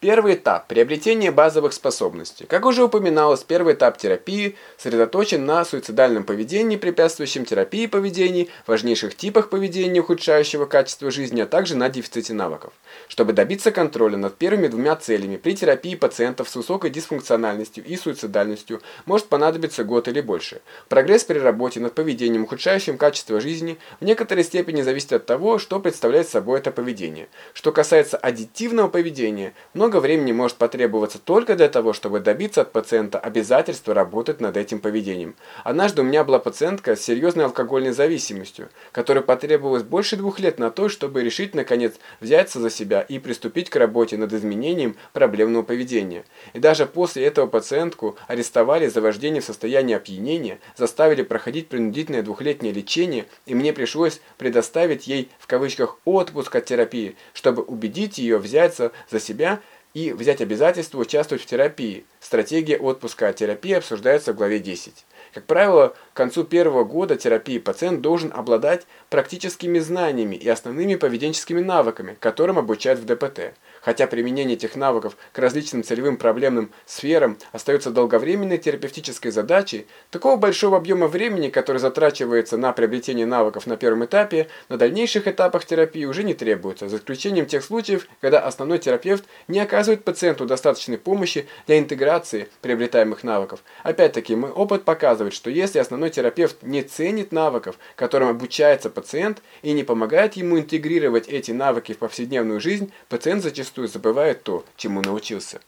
Первый этап – приобретение базовых способностей. Как уже упоминалось, первый этап терапии сосредоточен на суицидальном поведении, препятствующем терапии поведений, важнейших типах поведения, ухудшающего качество жизни, а также на дефиците навыков. Чтобы добиться контроля над первыми двумя целями при терапии пациентов с высокой дисфункциональностью и суицидальностью может понадобиться год или больше. Прогресс при работе над поведением, ухудшающим качество жизни, в некоторой степени зависит от того, что представляет собой это поведение. Что касается аддитивного поведения, много много времени может потребоваться только для того, чтобы добиться от пациента обязательства работать над этим поведением. Однажды у меня была пациентка с серьезной алкогольной зависимостью, которой потребовалось больше двух лет на то, чтобы решить, наконец, взяться за себя и приступить к работе над изменением проблемного поведения. И даже после этого пациентку арестовали за вождение в состоянии опьянения, заставили проходить принудительное двухлетнее лечение, и мне пришлось предоставить ей в кавычках отпуск от терапии, чтобы убедить ее взяться за себя и взять обязательство участвовать в терапии. Стратегия отпуска от терапии обсуждается в главе 10. Как правило, к концу первого года терапии пациент должен обладать практическими знаниями и основными поведенческими навыками, которым обучают в ДПТ. Хотя применение этих навыков к различным целевым проблемным сферам остается долговременной терапевтической задачей, такого большого объема времени, который затрачивается на приобретение навыков на первом этапе, на дальнейших этапах терапии уже не требуется, за исключением тех случаев, когда основной терапевт не оказывает пациенту достаточной помощи для интеграции приобретаемых навыков. Опять-таки, мой опыт показывает, что если основной терапевт не ценит навыков, которым обучается пациент, и не помогает ему интегрировать эти навыки в повседневную жизнь, пациент зачастую забывает то, чему научился.